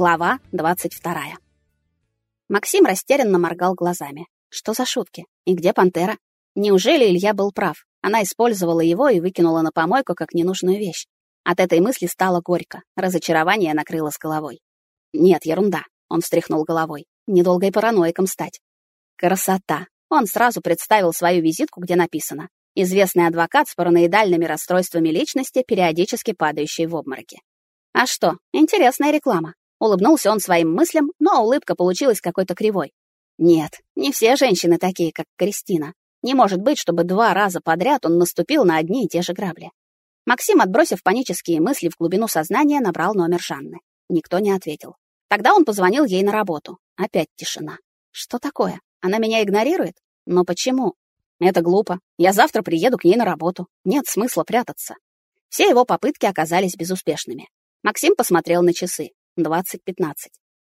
Глава 22. Максим растерянно моргал глазами. Что за шутки? И где пантера? Неужели Илья был прав? Она использовала его и выкинула на помойку как ненужную вещь. От этой мысли стало горько. Разочарование накрыло с головой. Нет, ерунда. Он встряхнул головой. Недолго и параноиком стать. Красота. Он сразу представил свою визитку, где написано: известный адвокат с параноидальными расстройствами личности, периодически падающий в обмороки. А что? Интересная реклама. Улыбнулся он своим мыслям, но улыбка получилась какой-то кривой. Нет, не все женщины такие, как Кристина. Не может быть, чтобы два раза подряд он наступил на одни и те же грабли. Максим, отбросив панические мысли в глубину сознания, набрал номер Жанны. Никто не ответил. Тогда он позвонил ей на работу. Опять тишина. Что такое? Она меня игнорирует? Но почему? Это глупо. Я завтра приеду к ней на работу. Нет смысла прятаться. Все его попытки оказались безуспешными. Максим посмотрел на часы. 20:15.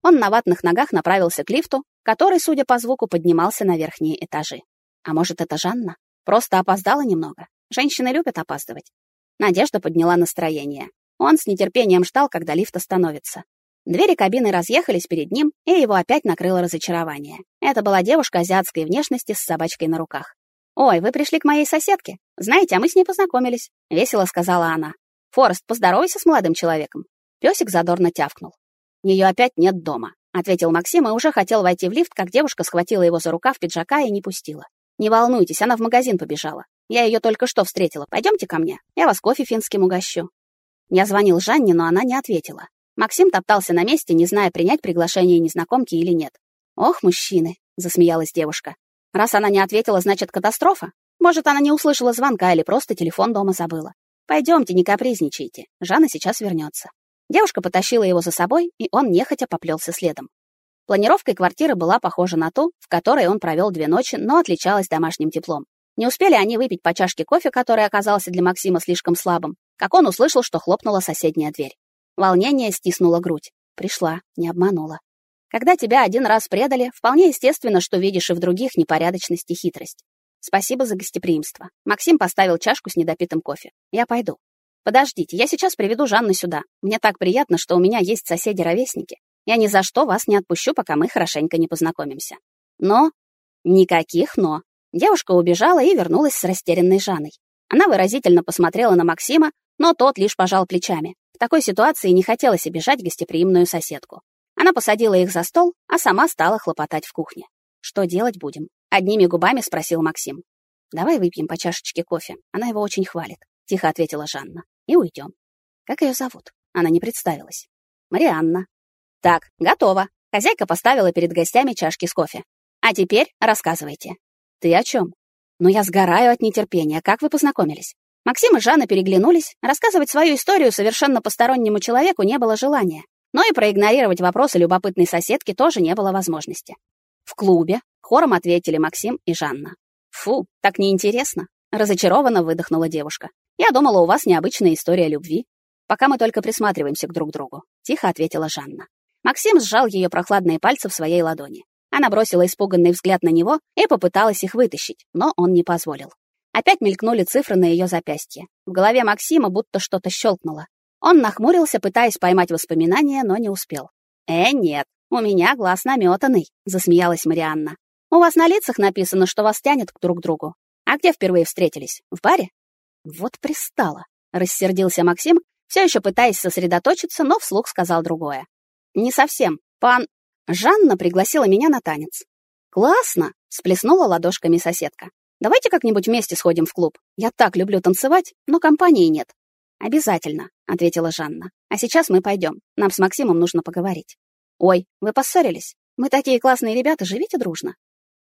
Он на ватных ногах направился к лифту, который, судя по звуку, поднимался на верхние этажи. А может, это Жанна? Просто опоздала немного. Женщины любят опаздывать. Надежда подняла настроение. Он с нетерпением ждал, когда лифт остановится. Двери кабины разъехались перед ним, и его опять накрыло разочарование. Это была девушка азиатской внешности с собачкой на руках. «Ой, вы пришли к моей соседке? Знаете, а мы с ней познакомились», — весело сказала она. «Форест, поздоровайся с молодым человеком». Пёсик задорно тявкнул. Ее опять нет дома», — ответил Максим и уже хотел войти в лифт, как девушка схватила его за рукав пиджака и не пустила. «Не волнуйтесь, она в магазин побежала. Я ее только что встретила. Пойдемте ко мне, я вас кофе финским угощу». Я звонил Жанне, но она не ответила. Максим топтался на месте, не зная, принять приглашение незнакомки или нет. «Ох, мужчины!» — засмеялась девушка. «Раз она не ответила, значит, катастрофа? Может, она не услышала звонка или просто телефон дома забыла. Пойдемте, не капризничайте. Жанна сейчас вернется. Девушка потащила его за собой, и он нехотя поплелся следом. Планировкой квартиры была похожа на ту, в которой он провел две ночи, но отличалась домашним теплом. Не успели они выпить по чашке кофе, который оказался для Максима слишком слабым, как он услышал, что хлопнула соседняя дверь. Волнение стиснуло грудь. Пришла, не обманула. Когда тебя один раз предали, вполне естественно, что видишь и в других непорядочность и хитрость. Спасибо за гостеприимство. Максим поставил чашку с недопитым кофе. Я пойду. Подождите, я сейчас приведу Жанну сюда. Мне так приятно, что у меня есть соседи-ровесники. Я ни за что вас не отпущу, пока мы хорошенько не познакомимся. Но никаких но. Девушка убежала и вернулась с растерянной Жанной. Она выразительно посмотрела на Максима, но тот лишь пожал плечами такой ситуации не хотелось обижать гостеприимную соседку. Она посадила их за стол, а сама стала хлопотать в кухне. «Что делать будем?» — одними губами спросил Максим. «Давай выпьем по чашечке кофе. Она его очень хвалит», — тихо ответила Жанна. «И уйдем». «Как ее зовут?» Она не представилась. «Марианна». «Так, готово». Хозяйка поставила перед гостями чашки с кофе. «А теперь рассказывайте». «Ты о чем?» «Ну, я сгораю от нетерпения. Как вы познакомились?» Максим и Жанна переглянулись. Рассказывать свою историю совершенно постороннему человеку не было желания. Но и проигнорировать вопросы любопытной соседки тоже не было возможности. В клубе хором ответили Максим и Жанна. «Фу, так неинтересно», — разочарованно выдохнула девушка. «Я думала, у вас необычная история любви. Пока мы только присматриваемся к друг другу», — тихо ответила Жанна. Максим сжал ее прохладные пальцы в своей ладони. Она бросила испуганный взгляд на него и попыталась их вытащить, но он не позволил. Опять мелькнули цифры на ее запястье. В голове Максима будто что-то щелкнуло. Он нахмурился, пытаясь поймать воспоминания, но не успел. «Э, нет, у меня глаз наметанный», — засмеялась Марианна. «У вас на лицах написано, что вас тянет друг к другу. А где впервые встретились? В баре?» «Вот пристало», — рассердился Максим, все еще пытаясь сосредоточиться, но вслух сказал другое. «Не совсем. Пан...» Жанна пригласила меня на танец. «Классно!» — сплеснула ладошками соседка. Давайте как-нибудь вместе сходим в клуб. Я так люблю танцевать, но компании нет. Обязательно, ответила Жанна. А сейчас мы пойдем. Нам с Максимом нужно поговорить. Ой, вы поссорились? Мы такие классные ребята, живите дружно.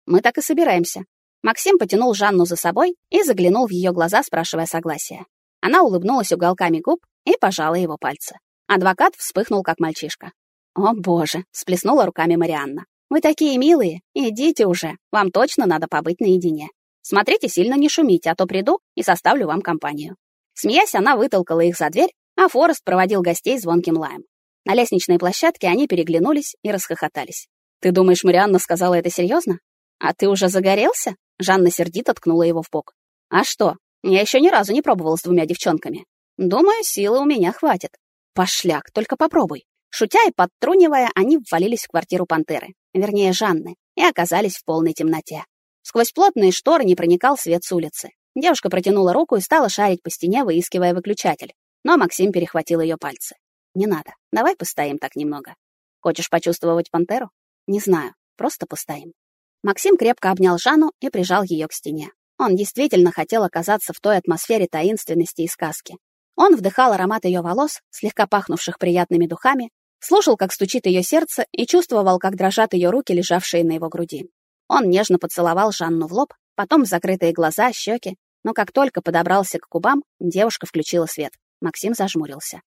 Мы так и собираемся. Максим потянул Жанну за собой и заглянул в ее глаза, спрашивая согласия. Она улыбнулась уголками губ и пожала его пальцы. Адвокат вспыхнул как мальчишка. О, боже, всплеснула руками Марианна. Вы такие милые. Идите уже. Вам точно надо побыть наедине. Смотрите, сильно не шумите, а то приду и составлю вам компанию. Смеясь, она вытолкала их за дверь, а Форест проводил гостей звонким лаем. На лестничной площадке они переглянулись и расхохотались. «Ты думаешь, Марианна сказала это серьезно? А ты уже загорелся?» Жанна сердито ткнула его в бок. «А что? Я еще ни разу не пробовала с двумя девчонками. Думаю, силы у меня хватит. Пошляк, только попробуй. Шутя и подтрунивая, они ввалились в квартиру пантеры, вернее, Жанны, и оказались в полной темноте. Сквозь плотные шторы не проникал свет с улицы. Девушка протянула руку и стала шарить по стене, выискивая выключатель. Но Максим перехватил ее пальцы. «Не надо. Давай постоим так немного. Хочешь почувствовать пантеру? Не знаю. Просто постоим». Максим крепко обнял Жанну и прижал ее к стене. Он действительно хотел оказаться в той атмосфере таинственности и сказки. Он вдыхал аромат ее волос, слегка пахнувших приятными духами, слушал, как стучит ее сердце и чувствовал, как дрожат ее руки, лежавшие на его груди. Он нежно поцеловал Жанну в лоб, потом в закрытые глаза, щеки, но как только подобрался к губам, девушка включила свет. Максим зажмурился.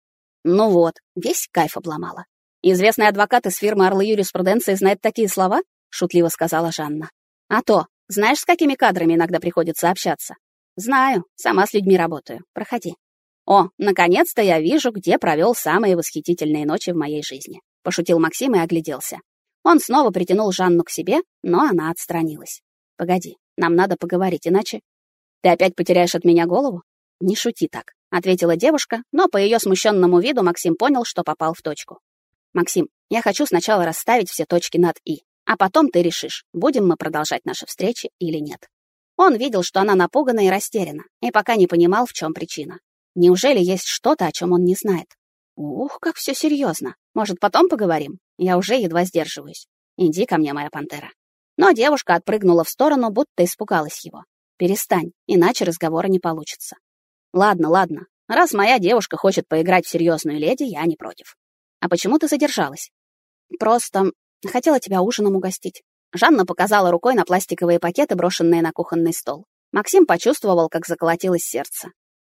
Ну вот, весь кайф обломала. Известный адвокат из фирмы Орлы юриспруденции знает такие слова? Шутливо сказала Жанна. А то, знаешь, с какими кадрами иногда приходится общаться? Знаю, сама с людьми работаю. Проходи. О, наконец-то я вижу, где провел самые восхитительные ночи в моей жизни, пошутил Максим и огляделся. Он снова притянул Жанну к себе, но она отстранилась. Погоди, нам надо поговорить, иначе ты опять потеряешь от меня голову? Не шути так, ответила девушка, но по ее смущенному виду Максим понял, что попал в точку. Максим, я хочу сначала расставить все точки над и, а потом ты решишь, будем мы продолжать наши встречи или нет. Он видел, что она напугана и растеряна, и пока не понимал, в чем причина. Неужели есть что-то, о чем он не знает? Ух, как все серьезно. Может, потом поговорим? Я уже едва сдерживаюсь. Иди ко мне, моя пантера. Но девушка отпрыгнула в сторону, будто испугалась его. Перестань, иначе разговора не получится. Ладно, ладно. Раз моя девушка хочет поиграть в серьезную леди, я не против. А почему ты задержалась? Просто хотела тебя ужином угостить. Жанна показала рукой на пластиковые пакеты, брошенные на кухонный стол. Максим почувствовал, как заколотилось сердце.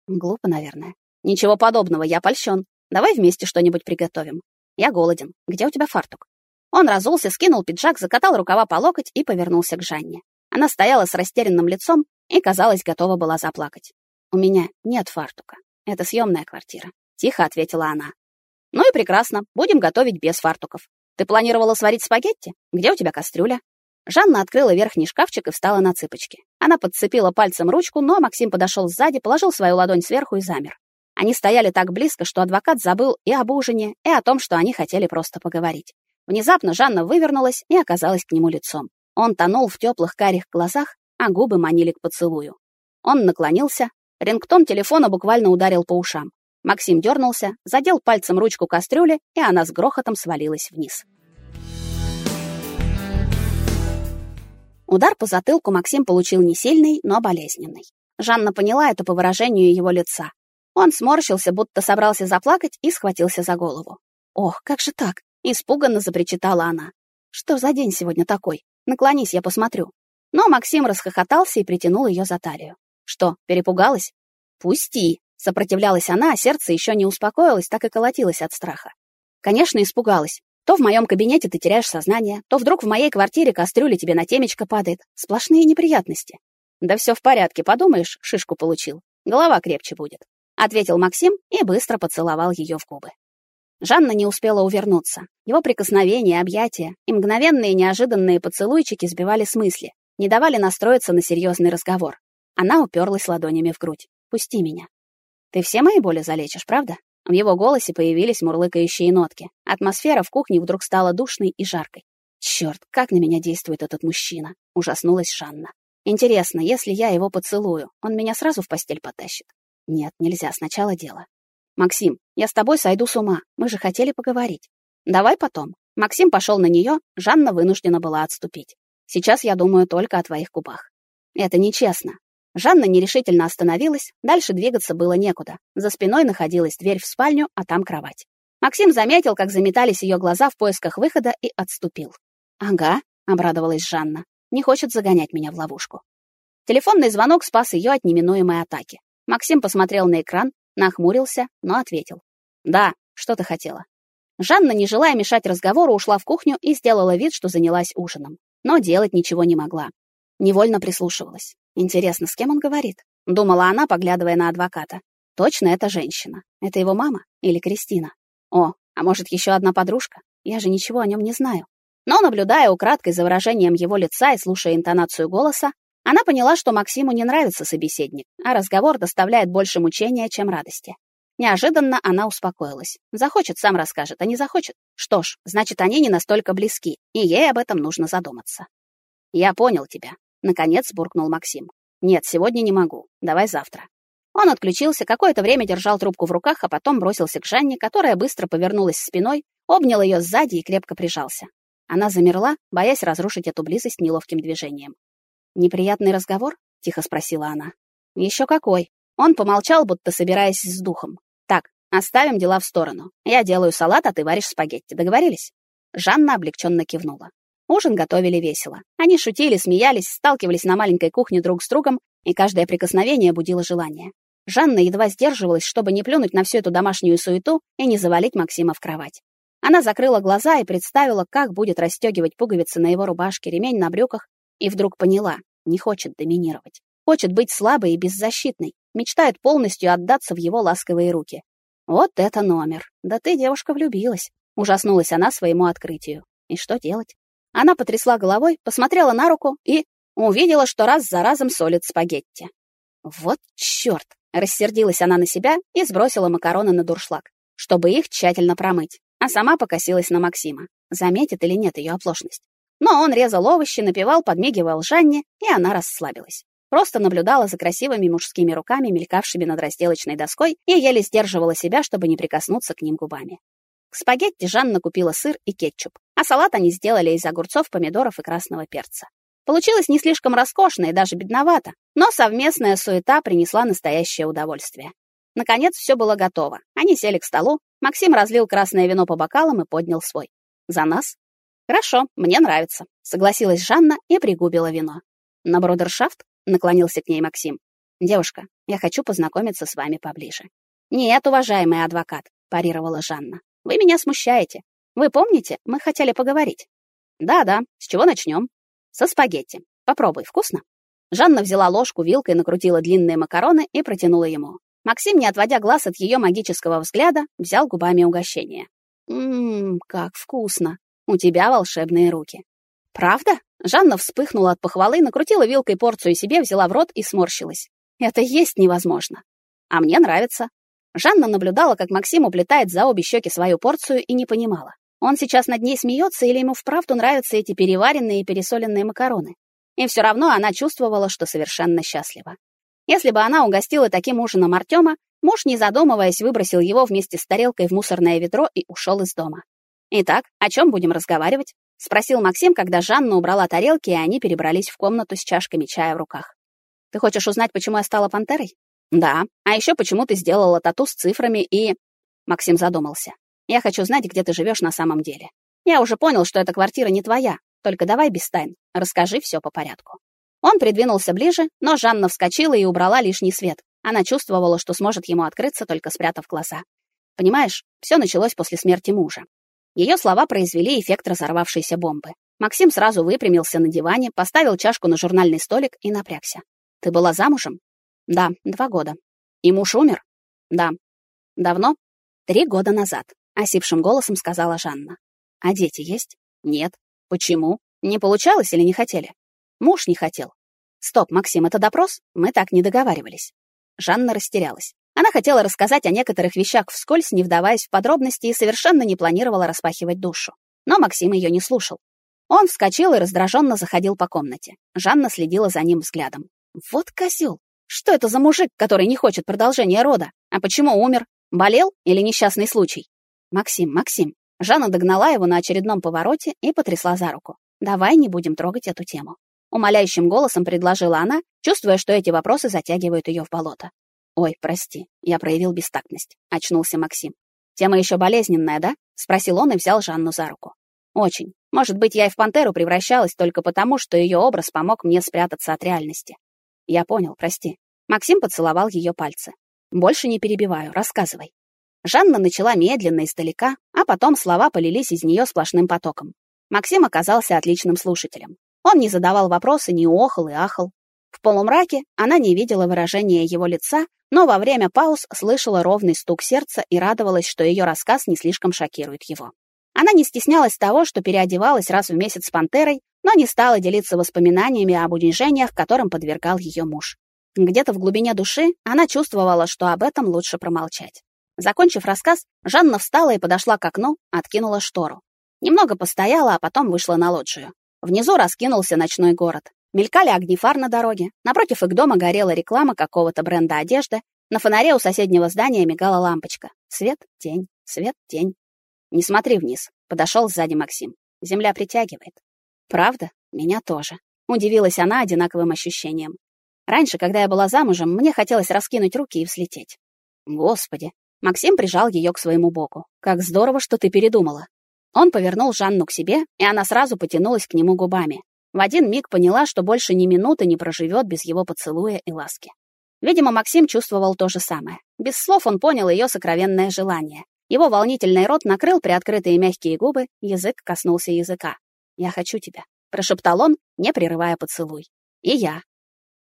Глупо, наверное. Ничего подобного, я польщен. Давай вместе что-нибудь приготовим. Я голоден. Где у тебя фартук? Он разулся, скинул пиджак, закатал рукава по локоть и повернулся к Жанне. Она стояла с растерянным лицом и, казалось, готова была заплакать. «У меня нет фартука. Это съемная квартира», — тихо ответила она. «Ну и прекрасно. Будем готовить без фартуков. Ты планировала сварить спагетти? Где у тебя кастрюля?» Жанна открыла верхний шкафчик и встала на цыпочки. Она подцепила пальцем ручку, но Максим подошел сзади, положил свою ладонь сверху и замер. Они стояли так близко, что адвокат забыл и об ужине, и о том, что они хотели просто поговорить. Внезапно Жанна вывернулась и оказалась к нему лицом. Он тонул в теплых карих глазах, а губы манили к поцелую. Он наклонился, рингтон телефона буквально ударил по ушам. Максим дернулся, задел пальцем ручку кастрюли, и она с грохотом свалилась вниз. Удар по затылку Максим получил не сильный, но болезненный. Жанна поняла это по выражению его лица. Он сморщился, будто собрался заплакать, и схватился за голову. «Ох, как же так?» Испуганно запричитала она. Что за день сегодня такой? Наклонись, я посмотрю. Но Максим расхохотался и притянул ее за талию. Что, перепугалась? Пусти, сопротивлялась она, а сердце еще не успокоилось, так и колотилось от страха. Конечно, испугалась. То в моем кабинете ты теряешь сознание, то вдруг в моей квартире кастрюля тебе на темечко падает. Сплошные неприятности. Да все в порядке, подумаешь, шишку получил. Голова крепче будет, ответил Максим и быстро поцеловал ее в губы. Жанна не успела увернуться. Его прикосновения, объятия и мгновенные неожиданные поцелуйчики сбивали с мысли, не давали настроиться на серьезный разговор. Она уперлась ладонями в грудь. «Пусти меня». «Ты все мои боли залечишь, правда?» В его голосе появились мурлыкающие нотки. Атмосфера в кухне вдруг стала душной и жаркой. «Чёрт, как на меня действует этот мужчина!» — ужаснулась Жанна. «Интересно, если я его поцелую, он меня сразу в постель потащит?» «Нет, нельзя, сначала дело. Максим, я с тобой сойду с ума. Мы же хотели поговорить. Давай потом. Максим пошел на нее, Жанна вынуждена была отступить. Сейчас я думаю только о твоих губах. Это нечестно. Жанна нерешительно остановилась, дальше двигаться было некуда. За спиной находилась дверь в спальню, а там кровать. Максим заметил, как заметались ее глаза в поисках выхода и отступил. «Ага», — обрадовалась Жанна, — «не хочет загонять меня в ловушку». Телефонный звонок спас ее от неминуемой атаки. Максим посмотрел на экран, Нахмурился, но ответил. «Да, что ты хотела?» Жанна, не желая мешать разговору, ушла в кухню и сделала вид, что занялась ужином. Но делать ничего не могла. Невольно прислушивалась. Интересно, с кем он говорит? Думала она, поглядывая на адвоката. Точно это женщина. Это его мама или Кристина? О, а может, еще одна подружка? Я же ничего о нем не знаю. Но, наблюдая украдкой за выражением его лица и слушая интонацию голоса, она поняла, что Максиму не нравится собеседник, а разговор доставляет больше мучения, чем радости. Неожиданно она успокоилась. Захочет, сам расскажет, а не захочет. Что ж, значит, они не настолько близки, и ей об этом нужно задуматься. «Я понял тебя», — наконец буркнул Максим. «Нет, сегодня не могу. Давай завтра». Он отключился, какое-то время держал трубку в руках, а потом бросился к Жанне, которая быстро повернулась спиной, обнял ее сзади и крепко прижался. Она замерла, боясь разрушить эту близость неловким движением. «Неприятный разговор?» — тихо спросила она. «Еще какой?» Он помолчал, будто собираясь с духом. Так, оставим дела в сторону. Я делаю салат, а ты варишь спагетти. Договорились? Жанна облегченно кивнула. Ужин готовили весело. Они шутили, смеялись, сталкивались на маленькой кухне друг с другом, и каждое прикосновение будило желание. Жанна едва сдерживалась, чтобы не плюнуть на всю эту домашнюю суету и не завалить Максима в кровать. Она закрыла глаза и представила, как будет расстегивать пуговицы на его рубашке, ремень на брюках, и вдруг поняла, не хочет доминировать. Хочет быть слабой и беззащитной, мечтает полностью отдаться в его ласковые руки. Вот это номер. Да ты, девушка, влюбилась. Ужаснулась она своему открытию. И что делать? Она потрясла головой, посмотрела на руку и увидела, что раз за разом солит спагетти. Вот чёрт! Рассердилась она на себя и сбросила макароны на дуршлаг, чтобы их тщательно промыть, а сама покосилась на Максима. Заметит или нет ее оплошность. Но он резал овощи, напевал, подмигивал Жанне, и она расслабилась. Просто наблюдала за красивыми мужскими руками, мелькавшими над разделочной доской, и еле сдерживала себя, чтобы не прикоснуться к ним губами. К спагетти Жанна купила сыр и кетчуп, а салат они сделали из огурцов, помидоров и красного перца. Получилось не слишком роскошно и даже бедновато, но совместная суета принесла настоящее удовольствие. Наконец все было готово. Они сели к столу, Максим разлил красное вино по бокалам и поднял свой. «За нас?» «Хорошо, мне нравится», — согласилась Жанна и пригубила вино. «На брудершафт?» наклонился к ней Максим. Девушка, я хочу познакомиться с вами поближе. Нет, уважаемый адвокат, парировала Жанна. Вы меня смущаете. Вы помните, мы хотели поговорить. Да-да, с чего начнем? Со спагетти. Попробуй, вкусно? Жанна взяла ложку, вилкой накрутила длинные макароны и протянула ему. Максим, не отводя глаз от ее магического взгляда, взял губами угощение. Ммм, как вкусно. У тебя волшебные руки. Правда? Жанна вспыхнула от похвалы, накрутила вилкой порцию себе, взяла в рот и сморщилась. Это есть невозможно. А мне нравится. Жанна наблюдала, как Максим уплетает за обе щеки свою порцию и не понимала. Он сейчас над ней смеется или ему вправду нравятся эти переваренные и пересоленные макароны. И все равно она чувствовала, что совершенно счастлива. Если бы она угостила таким ужином Артема, муж, не задумываясь, выбросил его вместе с тарелкой в мусорное ведро и ушел из дома. Итак, о чем будем разговаривать? — спросил Максим, когда Жанна убрала тарелки, и они перебрались в комнату с чашками чая в руках. «Ты хочешь узнать, почему я стала пантерой?» «Да. А еще почему ты сделала тату с цифрами и...» Максим задумался. «Я хочу знать, где ты живешь на самом деле. Я уже понял, что эта квартира не твоя. Только давай без тайн. Расскажи все по порядку». Он придвинулся ближе, но Жанна вскочила и убрала лишний свет. Она чувствовала, что сможет ему открыться, только спрятав глаза. Понимаешь, все началось после смерти мужа. Ее слова произвели эффект разорвавшейся бомбы. Максим сразу выпрямился на диване, поставил чашку на журнальный столик и напрягся. «Ты была замужем?» «Да, два года». «И муж умер?» «Да». «Давно?» «Три года назад», — осипшим голосом сказала Жанна. «А дети есть?» «Нет». «Почему? Не получалось или не хотели?» «Муж не хотел». «Стоп, Максим, это допрос? Мы так не договаривались». Жанна растерялась. Она хотела рассказать о некоторых вещах вскользь, не вдаваясь в подробности, и совершенно не планировала распахивать душу. Но Максим ее не слушал. Он вскочил и раздраженно заходил по комнате. Жанна следила за ним взглядом. Вот козел! Что это за мужик, который не хочет продолжения рода? А почему умер? Болел или несчастный случай? Максим, Максим. Жанна догнала его на очередном повороте и потрясла за руку. Давай не будем трогать эту тему. Умоляющим голосом предложила она, чувствуя, что эти вопросы затягивают ее в болото. «Ой, прости, я проявил бестактность», — очнулся Максим. «Тема еще болезненная, да?» — спросил он и взял Жанну за руку. «Очень. Может быть, я и в пантеру превращалась только потому, что ее образ помог мне спрятаться от реальности». «Я понял, прости». Максим поцеловал ее пальцы. «Больше не перебиваю, рассказывай». Жанна начала медленно издалека, а потом слова полились из нее сплошным потоком. Максим оказался отличным слушателем. Он не задавал вопросы, не охал и ахал. В полумраке она не видела выражения его лица, но во время пауз слышала ровный стук сердца и радовалась, что ее рассказ не слишком шокирует его. Она не стеснялась того, что переодевалась раз в месяц с пантерой, но не стала делиться воспоминаниями об унижениях, которым подвергал ее муж. Где-то в глубине души она чувствовала, что об этом лучше промолчать. Закончив рассказ, Жанна встала и подошла к окну, откинула штору. Немного постояла, а потом вышла на лоджию. Внизу раскинулся ночной город. Мелькали огни фар на дороге. Напротив их дома горела реклама какого-то бренда одежды. На фонаре у соседнего здания мигала лампочка. Свет, тень, свет, тень. Не смотри вниз. Подошел сзади Максим. Земля притягивает. Правда? Меня тоже. Удивилась она одинаковым ощущением. Раньше, когда я была замужем, мне хотелось раскинуть руки и взлететь. Господи. Максим прижал ее к своему боку. Как здорово, что ты передумала. Он повернул Жанну к себе, и она сразу потянулась к нему губами. В один миг поняла, что больше ни минуты не проживет без его поцелуя и ласки. Видимо, Максим чувствовал то же самое. Без слов он понял ее сокровенное желание. Его волнительный рот накрыл приоткрытые мягкие губы, язык коснулся языка. «Я хочу тебя», — прошептал он, не прерывая поцелуй. «И я».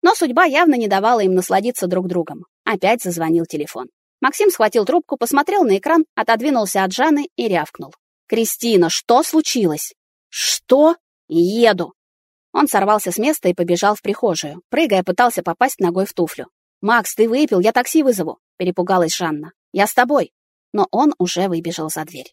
Но судьба явно не давала им насладиться друг другом. Опять зазвонил телефон. Максим схватил трубку, посмотрел на экран, отодвинулся от Жанны и рявкнул. «Кристина, что случилось?» «Что?» «Еду!» Он сорвался с места и побежал в прихожую. Прыгая, пытался попасть ногой в туфлю. «Макс, ты выпил, я такси вызову!» — перепугалась Жанна. «Я с тобой!» Но он уже выбежал за дверь.